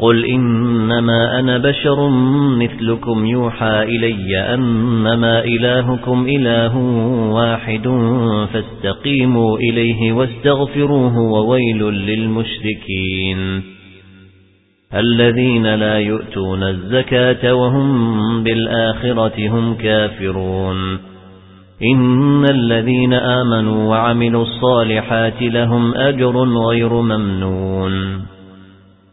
قل إنما أنا بشر مثلكم يوحى إلي أنما إلهكم إله واحد فاستقيموا إليه واستغفروه وويل للمشركين الذين لا يؤتون الزكاة وهم بالآخرة هم كافرون إن الذين آمنوا وعملوا الصالحات لهم أجر غير ممنون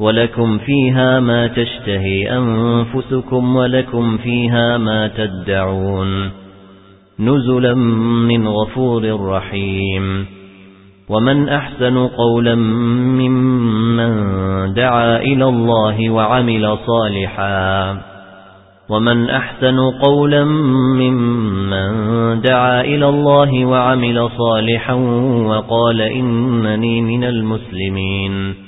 ولكم فيها ما تشتهي أنفسكم ولكم فيها ما تدعون نزلا من غفور رحيم ومن أحسن قولا ممن دعا إلى الله وعمل صالحا ومن أحسن قولا ممن دعا إلى الله وعمل صالحا وقال إنني من المسلمين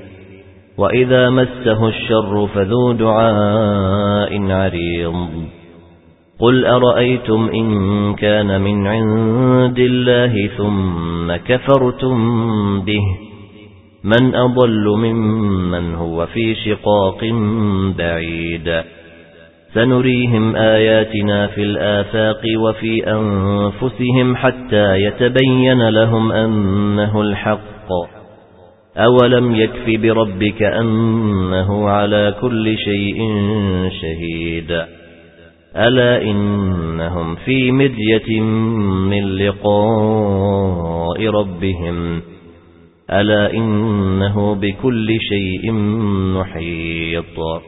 وإذا مسه الشر فذو دعاء عريض. قل أرأيتم إن كان من عند الله ثم كفرتم به؟ من أضل ممن هو في شقاق بعيد. سنريهم آياتنا في الآفاق وفي أنفسهم حتى يتبين لهم أنه الحق. أولم يكف بربك أنه على كل شيء شهيد ألا إنهم في مدية من لقاء ربهم ألا إنه بكل شيء محيط